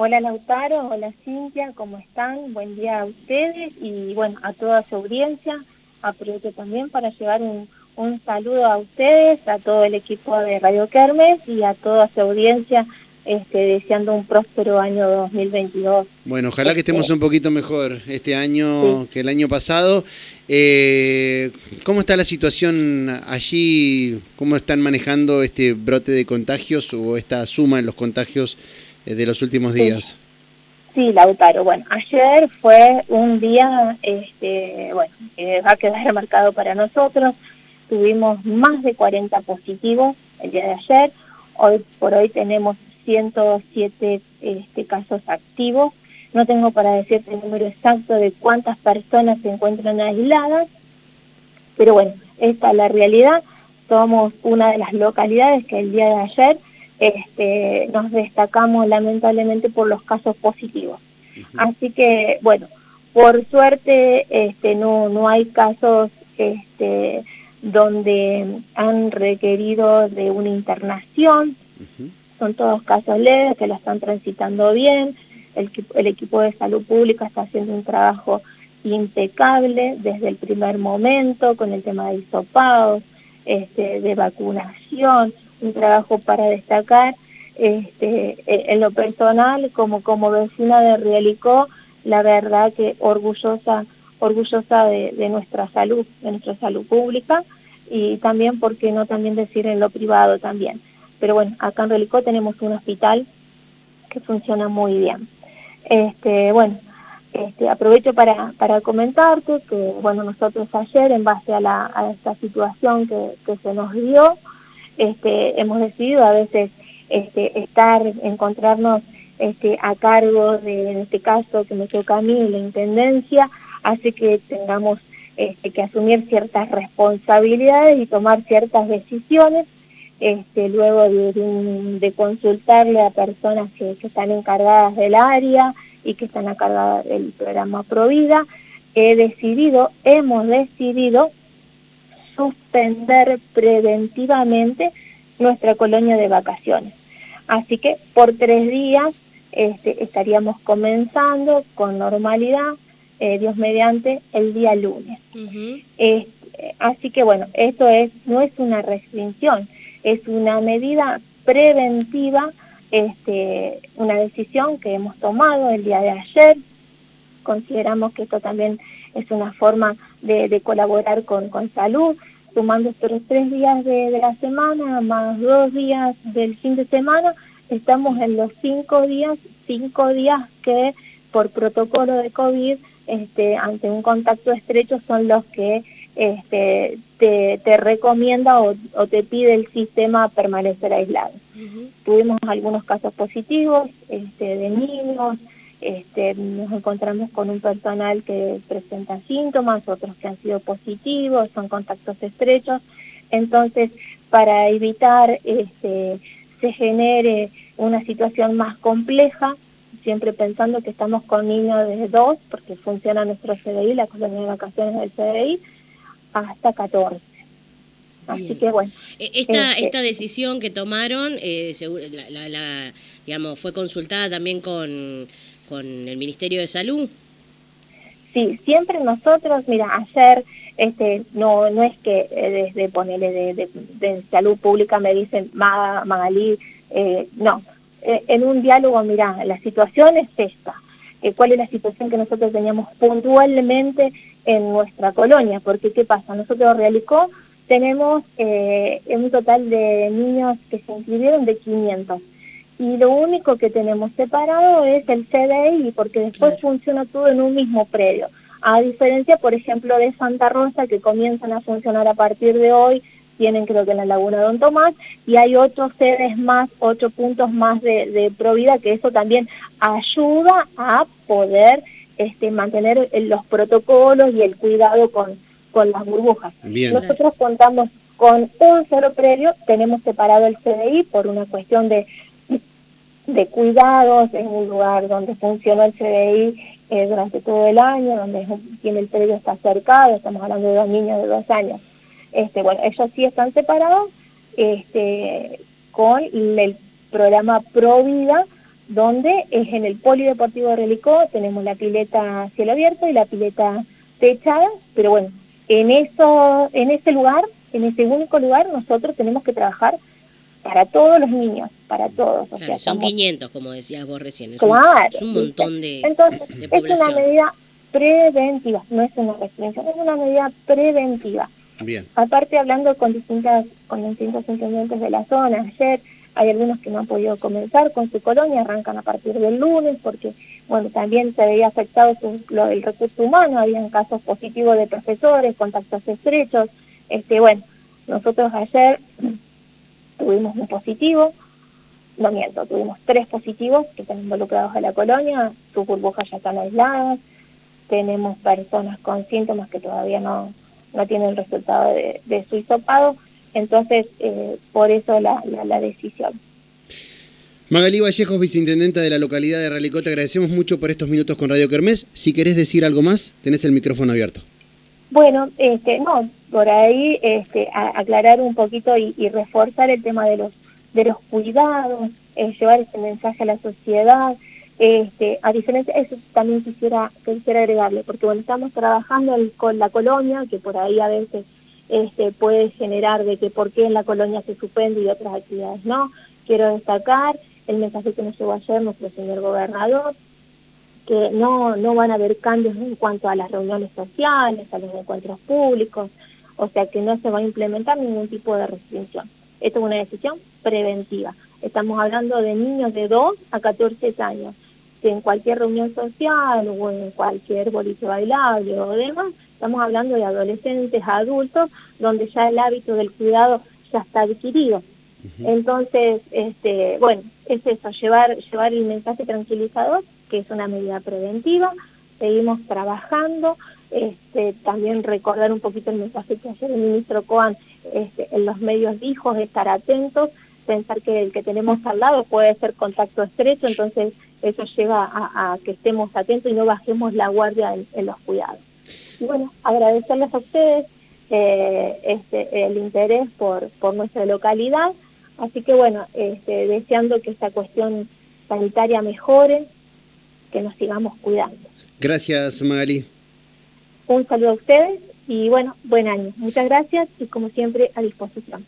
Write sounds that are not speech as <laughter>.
Hola Lautaro, hola Cintia, ¿cómo están? Buen día a ustedes y bueno, a toda su audiencia. Aprovecho también para llevar un, un saludo a ustedes, a todo el equipo de Radio Kermes y a toda su audiencia, este, deseando un próspero año 2022. Bueno, ojalá que estemos este, un poquito mejor este año que el año pasado. Eh, ¿Cómo está la situación allí? ¿Cómo están manejando este brote de contagios o esta suma en los contagios de los últimos días? Sí, Lautaro. Bueno, ayer fue un día, este, bueno, va a quedar <laughs> marcado para nosotros. Tuvimos más de 40 positivos el día de ayer, hoy por hoy tenemos 107 este, casos activos, no tengo para decirte el número exacto de cuántas personas se encuentran aisladas, pero bueno, esta es la realidad, somos una de las localidades que el día de ayer este, nos destacamos lamentablemente por los casos positivos. Así que, bueno, por suerte este, no, no hay casos este, donde han requerido de una internación. Son todos casos leves que la están transitando bien. El, el, equipo de salud pública está haciendo un trabajo impecable desde el primer momento con el tema de hisopados, este, de vacunación, un trabajo para destacar. Este, e, en lo personal, como, como vecina de Rielicó, la verdad que orgullosa orgullosa de, nuestra salud, de nuestra salud pública y también, ¿por qué no también decir en lo privado también? Pero bueno, acá en Relicó tenemos un hospital que funciona muy bien. Este, bueno, este, aprovecho para, para comentarte que, bueno, nosotros ayer, en base a, la, a esta situación que, que se nos dio, este, hemos decidido a veces este, estar, encontrarnos este, a cargo de, en este caso que me toca a mí, la Intendencia, hace que tengamos este, que asumir ciertas responsabilidades y tomar ciertas decisiones, este, luego de, consultarle a personas que, están encargadas del área y que están encargadas del programa Provida, he decidido, hemos decidido suspender preventivamente nuestra colonia de vacaciones. Así que por tres días este, estaríamos comenzando con normalidad, eh, Dios mediante, el día lunes. así que bueno, esto es no es una restricción, es una medida preventiva, este, una decisión que hemos tomado el día de ayer. Consideramos que esto también es una forma de, colaborar con, con salud, sumando estos tres días de, de la semana más dos días del fin de semana, estamos en los cinco días, cinco días que por protocolo de COVID este, ante un contacto estrecho son los que este, te, recomienda o, te pide el sistema permanecer aislado. Tuvimos algunos casos positivos este, de niños, este, nos encontramos con un personal que presenta síntomas, otros que han sido positivos, son contactos estrechos. Entonces, para evitar este, se genere una situación más compleja, siempre pensando que estamos con niños de 2, porque funciona nuestro CDI, la colonia de vacaciones del CDI, hasta 14. Así que bueno. E, esta, este esta decisión que tomaron, eh, la, la, digamos, fue consultada también con, con el Ministerio de Salud. Sí, siempre nosotros, mira, ayer este, no, no es que eh, desde ponerle de, de, salud pública me dicen Magalí, eh, no, eh, en un diálogo, mira, la situación es esta, eh, cuál es la situación que nosotros teníamos puntualmente en nuestra colonia, porque ¿qué pasa? Nosotros Realicó tenemos un total de niños que se inscribieron de 500 y lo único que tenemos separado es el CDI porque después funciona todo en un mismo predio. A diferencia, por ejemplo, de Santa Rosa que comienzan a funcionar a partir de hoy tienen creo que en la Laguna Don Tomás, y hay ocho sedes más, ocho puntos más de, de Provida, que eso también ayuda a poder este, mantener los protocolos y el cuidado con, con las burbujas. Nosotros contamos con un solo predio, tenemos separado el CDI por una cuestión de, de cuidados, en un lugar donde funciona el CDI eh, durante todo el año, donde tiene el predio está cercado, estamos hablando de dos niños de dos años. Este, bueno, ellos sí están separados este, con el programa Pro Vida donde es en el Polideportivo de Relicó, tenemos la pileta cielo abierto y la pileta techada, pero bueno, en, eso, en ese lugar, en ese único lugar, nosotros tenemos que trabajar para todos los niños, para todos. son 500, como decías vos recién, es, claro, un, montón de, Entonces, es una medida preventiva, no es una restricción, es una medida preventiva. Bien. Aparte, hablando con distintas con distintos intendentes de la zona, ayer hay algunos que no han podido comenzar con su colonia, arrancan a partir del lunes porque, bueno, también se veía afectado lo del recurso humano, habían casos positivos de profesores, contactos estrechos, este, bueno, nosotros ayer tuvimos un positivo, no miento, tuvimos tres positivos que están involucrados a la colonia, sus burbujas ya están aisladas, tenemos personas con síntomas que todavía no, no tienen el resultado de, de su hisopado, entonces, eh, por eso la, la, decisión. Magalí Vallejos, viceintendenta de la localidad de Ralicó, te agradecemos mucho por estos minutos con Radio Kermés. Si querés decir algo más, tenés el micrófono abierto. Bueno, este, no, por ahí este, aclarar un poquito y, reforzar el tema de los de los cuidados, llevar ese mensaje a la sociedad. Este, a diferencia, eso también quisiera, quisiera agregarle, porque bueno, estamos trabajando con la colonia, que por ahí a veces este, puede generar de que por qué en la colonia se suspende y otras actividades no. Quiero destacar el mensaje que nos llevó ayer nuestro señor gobernador, que no, no van a haber cambios en cuanto a las reuniones sociales, a los encuentros públicos, o sea que no se va a implementar ningún tipo de restricción. Esto es una decisión preventiva. Estamos hablando de niños de 2 a 14 años, que en cualquier reunión social o en cualquier boliche bailable o demás, Estamos hablando de adolescentes, adultos, donde ya el hábito del cuidado ya está adquirido. Entonces, este, bueno, es eso, llevar, llevar el mensaje tranquilizador, que es una medida preventiva, seguimos trabajando, este, también recordar un poquito el mensaje que ayer el ministro Coan este, en los medios dijo, estar atentos, pensar que el que tenemos al lado puede ser contacto estrecho, entonces eso lleva a, que estemos atentos y no bajemos la guardia en los cuidados. Y bueno, agradecerles a ustedes eh, este, el interés por, nuestra localidad. Así que bueno, deseando que esta cuestión sanitaria mejore, que nos sigamos cuidando. Gracias, Magali. Un saludo a ustedes y bueno, buen año. Muchas gracias y como siempre a disposición.